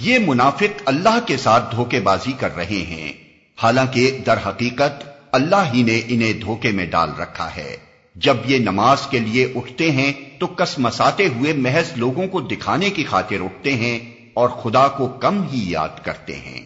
یہ منافق اللہ کے ساتھ دھوکے بازی کر رہے ہیں۔ حالانکہ در حقیقت اللہ ہی نے انہیں دھوکے میں ڈال رکھا ہے۔ جب یہ نماز کے لیے اٹھتے ہیں تو کس مساتے ہوئے محض لوگوں کو دکھانے کی خاطر اٹھتے ہیں اور خدا کو کم ہی یاد کرتے ہیں۔